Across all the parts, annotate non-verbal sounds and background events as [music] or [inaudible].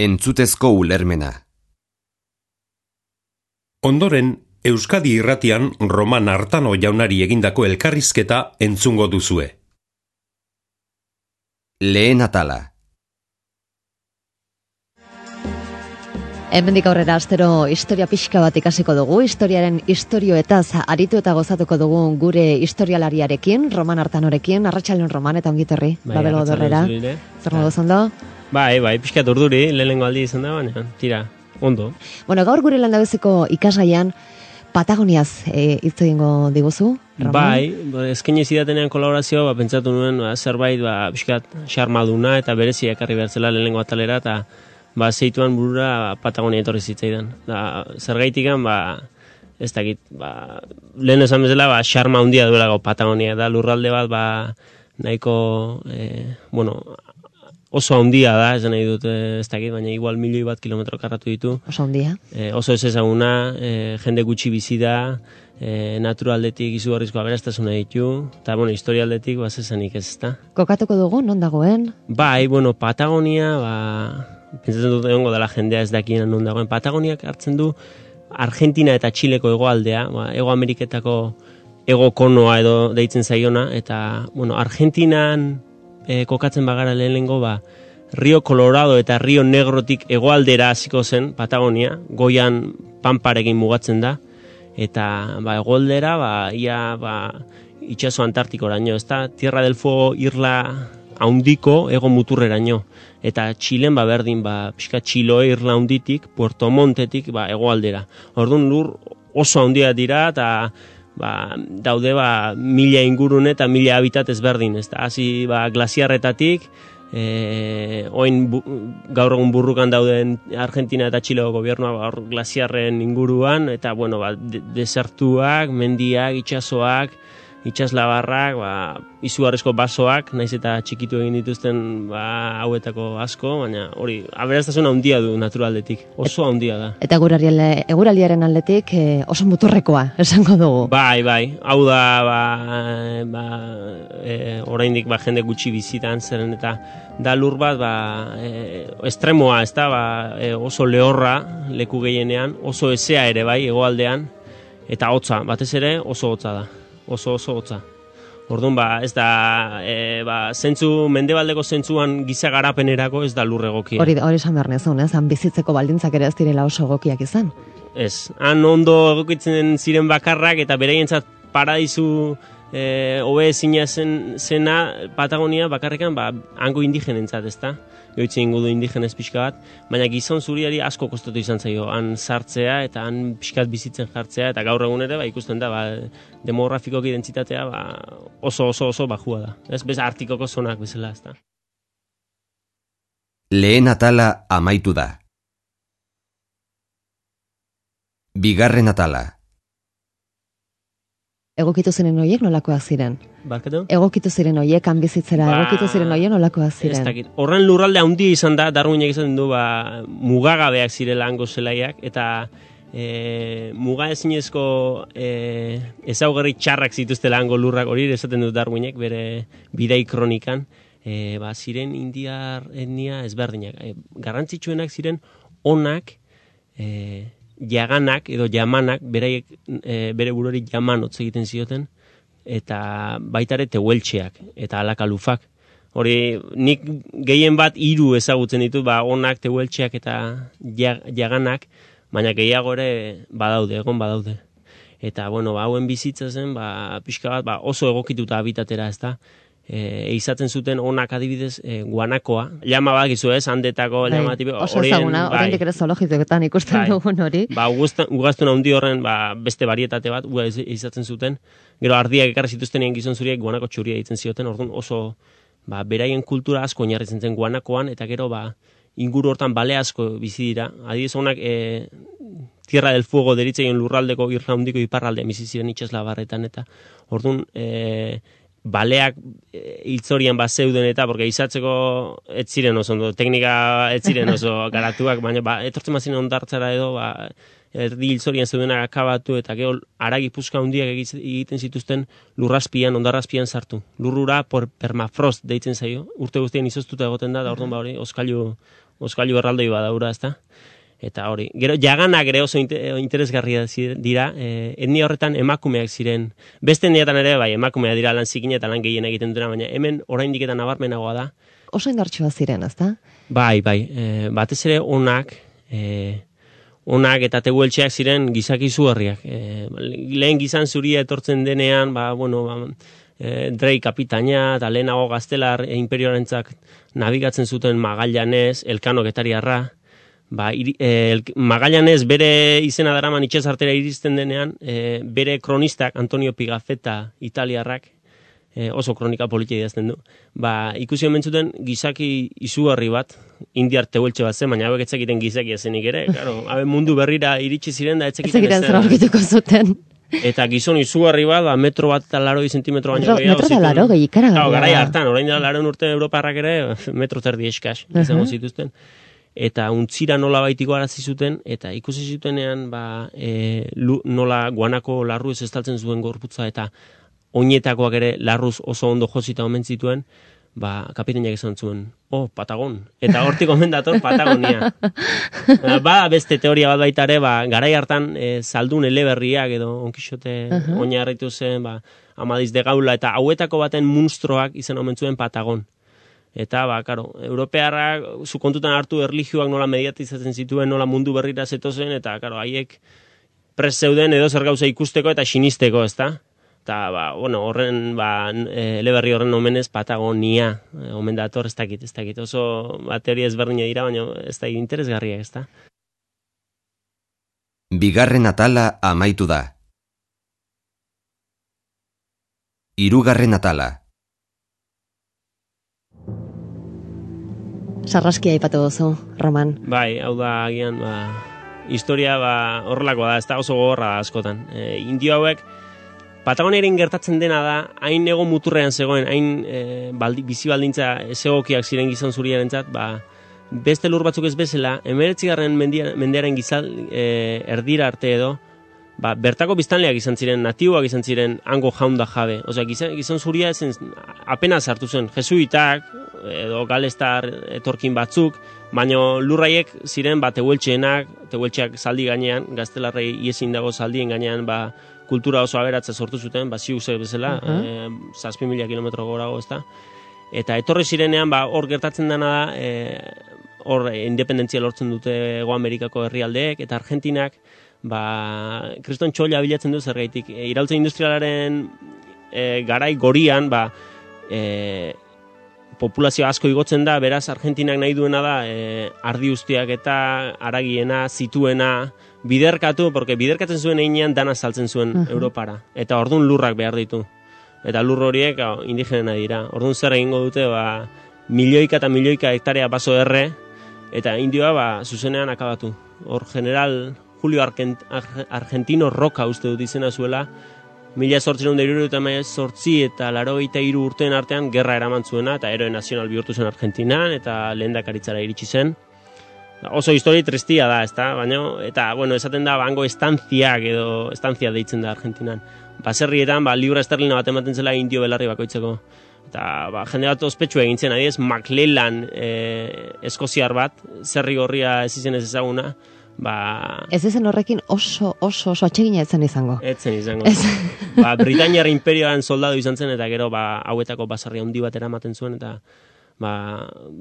Entzutezko ulermena. Ondoren, Euskadi irratian Roman Artano jaunari egindako elkarrizketa entzungo duzue. Lehen atala. Hemendik aurrera astero historia pixka bat ikasiko dugu, historiaren historioetaz aritu eta gozatuko dugu gure historialariarekin, Roman Artanorekin, Arratxalen Roman eta ongitorri, babelo dorrera. Zer modu zondo? Bai, bai, pixkat urduri, lehenengo aldi izan da, baina, tira, ondo. Bueno, gaur gure landabezeko ikasgaian Patagoniaz e, hitz egingo diguzu? Bai, ba, eskaini zidatenean kolaborazioa, ba, pentsatu nuen, ba, zerbait, ba, pixkat, xarmaduna eta berezia ekarri behar zela lehenengo atalera, eta ba, zeituan burura Patagonia etorri zitzaidan. Da, zergaitikan, ba, ez dakit, ba, lehen esan bezala, ba, xarma handia duela Patagonia, da lurralde bat, ba, nahiko, e, bueno, oso handia da, esan nahi dut, eh, ez dakit, baina igual milioi bat kilometro karratu ditu. Oso handia. E, oso ez ezaguna, e, jende gutxi bizi da, e, naturaldetik izugarrizko aberastasuna ditu, eta, bueno, historialdetik, ba, zezanik ez, ezta. Kokatuko dugu, non dagoen? Bai, bueno, Patagonia, ba, pentsatzen dut egongo dela jendea ez dakien non dagoen. Patagoniak hartzen du Argentina eta Txileko hegoaldea, ba, Ego Ameriketako ego konoa edo deitzen zaiona, eta, bueno, Argentinan e, kokatzen bagara lehenengo, ba, Rio Colorado eta Rio Negrotik hegoaldera hasiko zen Patagonia, goian pamparekin mugatzen da, eta ba, hegoaldera, ba, ia ba, itxaso Antartikoraino, ez da, Tierra del Fuego irla haundiko ego muturreraino. Eta Txilen ba berdin, ba, pixka Txiloe irla haunditik, Puerto Montetik, ba, hegoaldera. Orduan lur oso handia dira, eta ba, daude ba, mila ingurune eta mila habitat ezberdin, ez da, hasi ba, glasiarretatik, e, oin bu, gaur egun burrukan dauden Argentina eta Txileko gobernua ba, glasiarren inguruan, eta bueno, ba, de, desertuak, mendiak, itsasoak, itxaslabarrak, ba, izugarrizko basoak, naiz eta txikitu egin dituzten ba, hauetako asko, baina hori, aberastasuna handia du naturaldetik, oso handia da. Eta eguraldiaren aldetik e, oso muturrekoa, [laughs] esango dugu. Bai, bai, hau da, ba, ba, e, oraindik ba, jende gutxi bizitan, zeren eta da lur bat, ba, e, estremoa, ez da, ba, e, oso lehorra leku gehienean, oso ezea ere bai, hegoaldean, eta hotza, batez ere oso hotza da, oso oso hotza. Orduan, ba, ez da, e, ba, zentzu, mendebaldeko zentzuan giza garapenerako ez da lur egokia. Hori, hori esan behar nezun, ez? Han bizitzeko baldintzak ere ez direla oso egokiak izan. Ez, han ondo egokitzen ziren bakarrak eta beraientzat paradizu e, hobe ezina zen, zena Patagonia bakarrekan ba, hango indigenentzat, ezta? Joitzen ingo du indigenez pixka bat, baina gizon zuriari asko kostatu izan zaio, han sartzea eta han pixkat bizitzen jartzea, eta gaur egun ere ba, ikusten da, ba, demografikoki dentsitatea ba, oso oso oso bajua da. Ez, bez artikoko zonak bezala, ezta? Lehen atala amaitu da. Bigarren atala. Egokitu ziren hoiek nolakoak ziren? Barkatu? Egokitu ziren hoiek han bizitzera, Ba, egokitu ziren hoiek nolakoak Ez ziren? dakit. Horren lurralde handia izan da, Darwinek esaten du, ba, mugagabeak zirela hango zelaiak, eta e, muga ezinezko e, ezaugarri txarrak zituztela hango lurrak, hori esaten du Darwinek bere bidai kronikan, e, ba, ziren indiar etnia ezberdinak. E, garrantzitsuenak ziren onak, e, jaganak edo jamanak, beraiek e, bere burori jaman hotz egiten zioten, eta baita ere tehueltxeak eta alakalufak. Hori, nik gehien bat hiru ezagutzen ditut, ba, onak, tehueltxeak eta ja- jaganak, baina gehiago ere badaude, egon badaude. Eta, bueno, ba, hauen bizitza zen, ba, pixka bat, ba, oso egokituta habitatera, ez da. E, izaten zuten onak adibidez e, guanakoa. Llama bakizu ez, handetako llama tipe, Bai, oso ezaguna, bai. ere zoologikoetan ikusten Bai. dugun hori. Ba, ugaztun, handi horren ba, beste barietate bat ua iz- izaten zuten. Gero ardiak ekarri zituztenien gizon zuriek guanako txuria ditzen zioten, orduan oso ba, beraien kultura asko oinarritzen zen guanakoan, eta gero ba, inguru hortan bale asko bizi dira. Adibidez honak e, Tierra del Fuego deritzeien lurraldeko irra handiko iparraldean bizi ziren itxaslabarretan, eta orduan e, baleak e, hiltzorian bat zeuden eta, porque izatzeko ez ziren oso ondo, teknika ez ziren oso [laughs] garatuak, baina ba, etortzen mazien ondartzara edo, ba, erdi hiltzorian zeudenak akabatu eta gero aragi puska handiak egiz- egiten zituzten lurrazpian, ondarrazpian sartu. Lurrura por permafrost deitzen zaio, urte guztien izoztuta egoten da, da orduan ba hori, oskailu oskailu erraldoi badaura, ezta? Eta hori, gero jaganak ere oso inte- interesgarria dira, e, etnia horretan emakumeak ziren. Beste etniatan ere bai, emakumea dira lan zikin eta lan gehien egiten dutena, baina hemen oraindik eta nabarmenagoa da. Oso indartsua ziren, ezta? Bai, bai, e, batez ere onak, e, onak eta tegueltxeak ziren gizaki izugarriak. E, lehen gizan zuria etortzen denean, ba, bueno, ba, e, Drei kapitaina eta lehenago gaztelar e, imperioarentzak nabigatzen zuten Magallanez, Elkano getariarra, ba, iri, e, el, Magallanez bere izena daraman itxasartera iristen denean, e, bere kronistak Antonio Pigafetta italiarrak, e, oso kronika politia idazten du. Ba, ikusi omen zuten gizaki izugarri bat, indiar tehueltxe bat zen, baina hauek etzekiten gizaki zenik ere, [laughs] claro, habe mundu berrira iritsi ziren da egiren zer aurkituko zuten. Eta gizon izugarri bat, ba, metro bat eta laro zentimetro baino gehiago metro eta laro gehi, garai da. hartan, orain dela laren urte Europarrak ere, metro terdi eskas, izango zituzten. Eta untzira nola baitiko arazi zuten, eta ikusi zutenean, ba, e, lu, nola guanako larru ez estaltzen zuen gorputza, eta oinetakoak ere larruz oso ondo josita omen zituen, ba, kapitainak esan zuen, oh, Patagon. Eta hortik omen dator Patagonia. [laughs] Ba, ba, beste teoria bat baita ere, ba, garai hartan e, zaldun eleberriak edo onkixote uh oinarritu zen, ba, amadiz de gaula, eta hauetako baten munstroak izan omen zuen Patagon. Eta, ba, karo, europearrak zu kontutan hartu erlijioak nola mediatizatzen zituen, nola mundu berrira zetozen, eta, karo, haiek pres zeuden edo zer gauza ikusteko eta sinisteko, ezta? Eta, ba, bueno, horren, ba, n- e, eleberri horren omenez Patagonia, e, omen dator, ez dakit, ez dakit, oso ba, teoria ezberdina dira, baina ez da interesgarria, ez da? Bigarren atala amaitu da. Hirugarren atala. Sarraskia aipatu duzu, Roman. Bai, hau da agian ba, historia ba, horrelakoa da, ez da oso gogorra askotan. E, indio hauek Patagoniaren gertatzen dena da, hain ego muturrean zegoen, hain e, baldi, bizi baldintza ezegokiak ziren gizon zuriarentzat, ba, beste lur batzuk ez bezala, emeretzigarren mendia- mendearen gizal e, erdira arte edo, ba, bertako biztanleak izan ziren, natiboak izan ziren, hango jaunda jabe. Osea, gizon, gizon zuria ezen, apenas hartu zen, jesuitak, edo galestar etorkin batzuk, baino lurraiek ziren ba tehueltxeenak, tehueltxeak zaldi gainean, gaztelarrei iezin dago zaldien gainean, ba, kultura oso aberatza sortu zuten, ba, ziuzek bezala, uh Mhm. zazpi mila kilometro gorago ez da. Eta etorri zirenean, ba, hor gertatzen dena da, e, hor e, independentzia lortzen dute Ego Amerikako herrialdeek, eta Argentinak, ba, kriston txolla bilatzen du zergaitik. E, iraultza industrialaren e, garai gorian, ba, e, populazio asko igotzen da, beraz Argentinak nahi duena da e, ardi ustiak eta aragiena, zituena, biderkatu, porque biderkatzen zuen einean dana saltzen zuen Mhm. Europara. Eta ordun lurrak behar ditu. Eta lur horiek hau, indigena dira. Ordun zer egingo dute, ba, milioika eta milioika hektarea baso erre, eta indioa ba, zuzenean akabatu. Hor general Julio Argent, Arge- Argentino Roca uste dut izena zuela, mila sortzen da eta sortzi eta laro iru urteen artean gerra eraman zuena eta eroe nazional bihurtu zen Argentinan eta lehendakaritzara iritsi zen. Oso histori tristia da, ezta? Baina, eta, bueno, esaten da, bango estantziak edo estantzia deitzen da Argentinan. Baserrietan, ba, libra esterlina bat ematen zela indio belarri bakoitzeko. Eta, ba, jende bat ospetsu egin zen, adiez, McLellan e, eskoziar bat, zerri gorria ez izen ez ezaguna, ba, Ez ezen horrekin oso, oso, oso atsegina etzen izango. Etzen izango. Ez. ba, Britaniar imperioan soldadu izan zen, eta gero ba, hauetako basarri handi bat eramaten zuen, eta ba,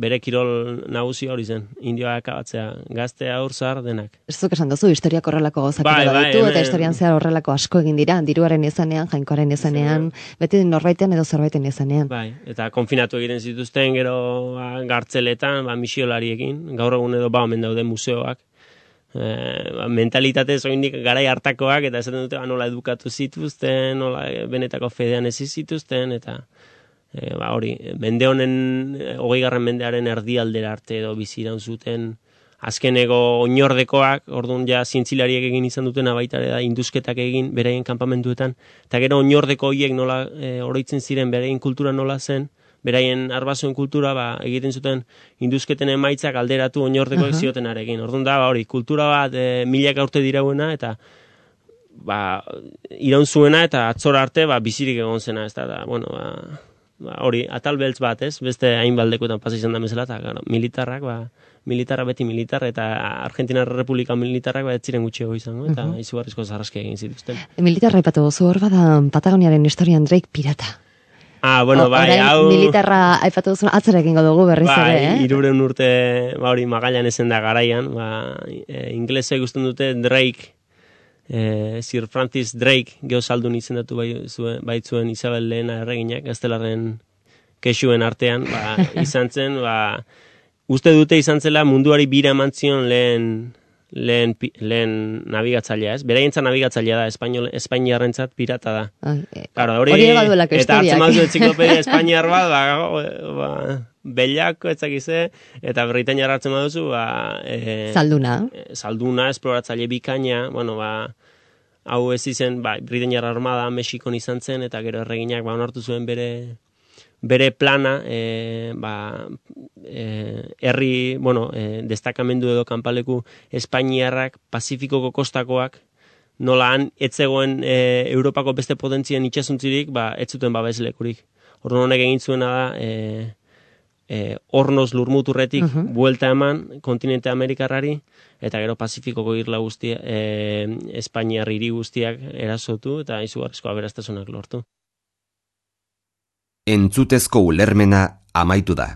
bere kirol nagusi hori zen. Indioa akabatzea, gazte aur zahar denak. Ez zuk esan duzu, historiak horrelako gauzak Bai, bai, ditu, eta historian zehar horrelako asko egin dira, diruaren izanean, jainkoaren izanean, beti norbaiten edo zerbaiten izanean. Bai, eta konfinatu egiten zituzten gero ba, gartzeletan, ba, misiolariekin, gaur egun edo ba, omen daude museoak. E, mentalitate zoindik garai hartakoak, eta esaten dute ba, nola edukatu zituzten, nola eh, benetako fedean ez zituzten, eta e, ba, hori, mende honen, hogei garren mendearen erdialdera arte edo biziraun zuten, azkeneko oinordekoak, orduan ja zientzilariek egin izan dutena baita da induzketak egin beraien kanpamentuetan, eta gero oinordeko hoiek nola e, oroitzen ziren beraien kultura nola zen, beraien arbasoen kultura ba, egiten zuten induzketen emaitzak alderatu oinordekoek Aha. ziotenarekin. Orduan da, ba, hori, kultura bat e, milaka urte dirauena, eta ba, iraun zuena eta atzora arte ba, bizirik egon zena, ez da, da bueno, ba, ba, hori, atal beltz bat, ez? Beste hainbaldekuetan pasa izan da bezala, eta claro, militarrak, ba, militarra beti militar, eta Argentinar Republika militarrak bat ziren gutxiago izango, eta uh -huh. izugarrizko zarraski egin zituzten. Militarra ipatu duzu hor bada Patagoniaren historian Drake pirata. Ah, bueno, bai, hau... militarra aipatu duzu atzera egingo dugu berriz bai, ere, eh? iruren urte, ba hori, magallan esen da garaian, ba, e, inglese guztun dute Drake, e, Sir Francis Drake geosaldun izendatu bai, zuen, baitzuen Isabel Lehena erreginak, gaztelaren kexuen artean, ba, [laughs] izan zen, ba, uste dute izan zela munduari bira mantzion lehen lehen, lehen nabigatzailea, ez? Beraientza nabigatzailea da, Espainiol, Espainiarrentzat pirata da. Eh, claro, hori, hori eta hartzen mazu etziklopedia [laughs] Espainiar bat, ba, ba, bellako etzakize, eta Britainia hartzen maduzu, ba, e, Zalduna. E, Zalduna, esploratzaile bikaina, bueno, ba, hau ez izen, ba, Britainia armada Mexikon izan zen, eta gero erreginak, ba, onartu zuen bere bere plana e, ba, e, herri, bueno, e, destakamendu edo kanpaleku Espainiarrak Pazifikoko kostakoak nola han etzegoen e, Europako beste potentzien itxasuntzirik, ba, ez zuten babeslekurik. Orduan honek egin zuena da, e, e, ornoz lurmuturretik uh buelta eman kontinente Amerikarrari, eta gero Pazifikoko irla guztia, e, Espainiar hiri guztiak erasotu, eta izugarrizko aberastasunak lortu entzutezko ulermena amaitu da.